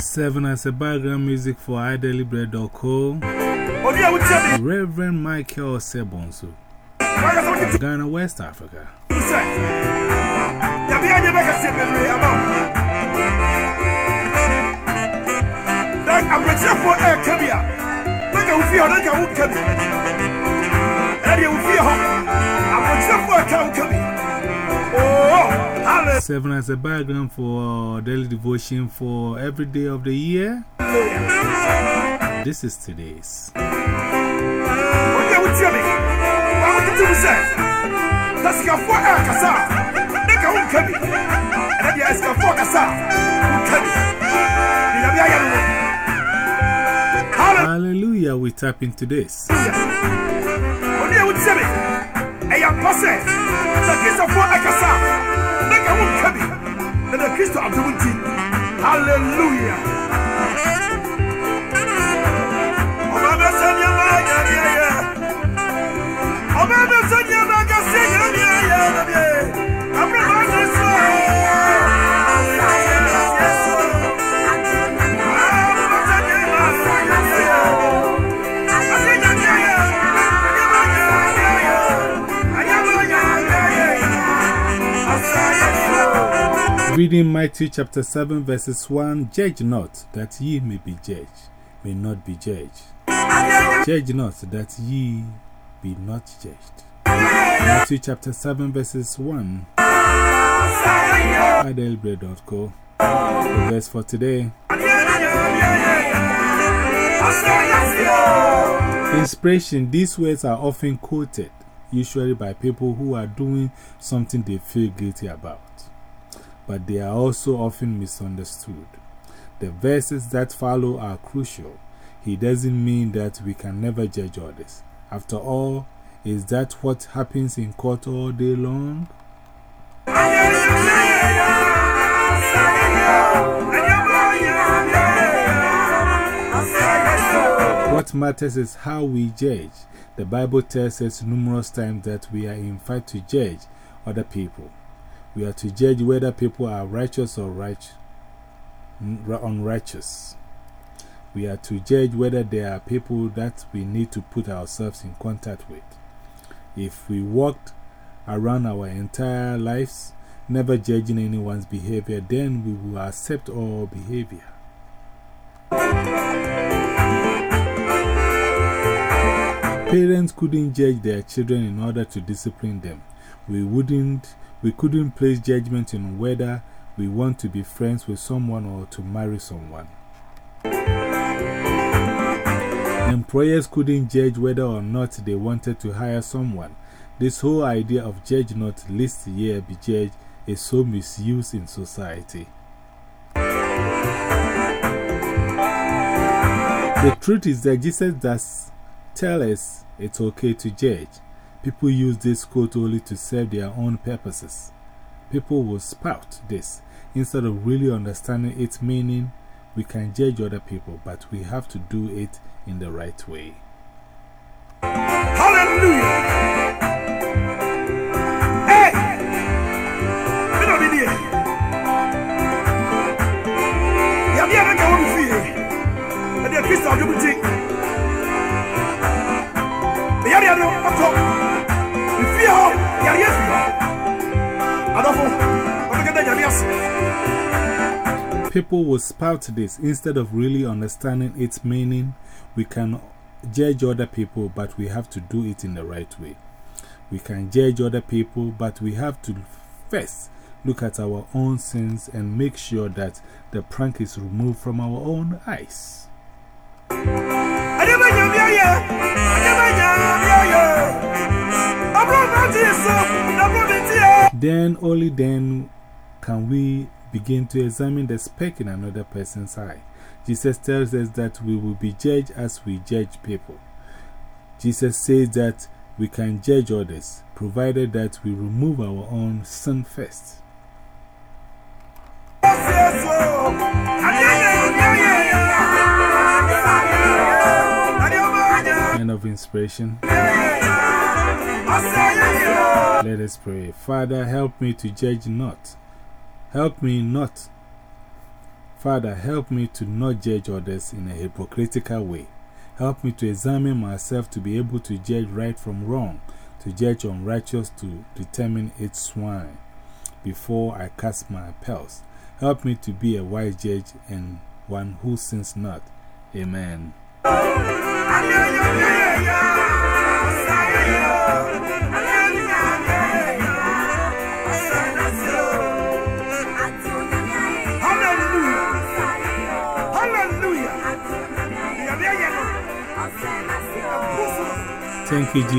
Seven as a background music for iDailyBread.co. Reverend Michael Sebonso. Ghana, West Africa. For a caviar. Look at Ufia, look. And you feel I'm ready for a caviar. Oh, Seven as a background for uh, daily devotion for every day of the year. This is today's. Okay, what's your name? I want to say. That's your four air cassa. Look at Ukami. And then you ask your four cassa. Ukami. We tap into this. Reading Matthew chapter 7, verses 1 Judge not that ye may be judged, may not be judged. Judge not that ye be not judged. Matthew chapter 7, verses 1. iDailyBread.co. The verse for today. Inspiration These words are often quoted, usually by people who are doing something they feel guilty about but they are also often misunderstood. The verses that follow are crucial. He doesn't mean that we can never judge others. After all, is that what happens in court all day long? What matters is how we judge. The Bible tells us numerous times that we are in fact to judge other people. We are to judge whether people are righteous or right, unrighteous. We are to judge whether there are people that we need to put ourselves in contact with. If we walked around our entire lives never judging anyone's behavior, then we will accept all behavior. Parents couldn't judge their children in order to discipline them. We wouldn't we couldn't place judgment on whether we want to be friends with someone or to marry someone. Employers couldn't judge whether or not they wanted to hire someone. This whole idea of judge not, list year be judged is so misused in society. The truth is that Jesus does tell us it's okay to judge. People use this quote only to serve their own purposes. People will spout this. Instead of really understanding its meaning, we can judge other people, but we have to do it in the right way. Hallelujah! People will spout this instead of really understanding its meaning. We can judge other people, but we have to do it in the right way. We can judge other people, but we have to first look at our own sins and make sure that the prank is removed from our own eyes. Then, only then, can we begin to examine the speck in another person's eye. Jesus tells us that we will be judged as we judge people. Jesus says that we can judge others, provided that we remove our own sin first. End of inspiration. Let us pray. Father, help me to judge not. Help me not. Father, help me to not judge others in a hypocritical way. Help me to examine myself to be able to judge right from wrong, to judge unrighteous, to determine its swine before I cast my pearls. Help me to be a wise judge and one who sins not. Amen. Thank you, Jesus.